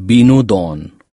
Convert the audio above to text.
বিনোদন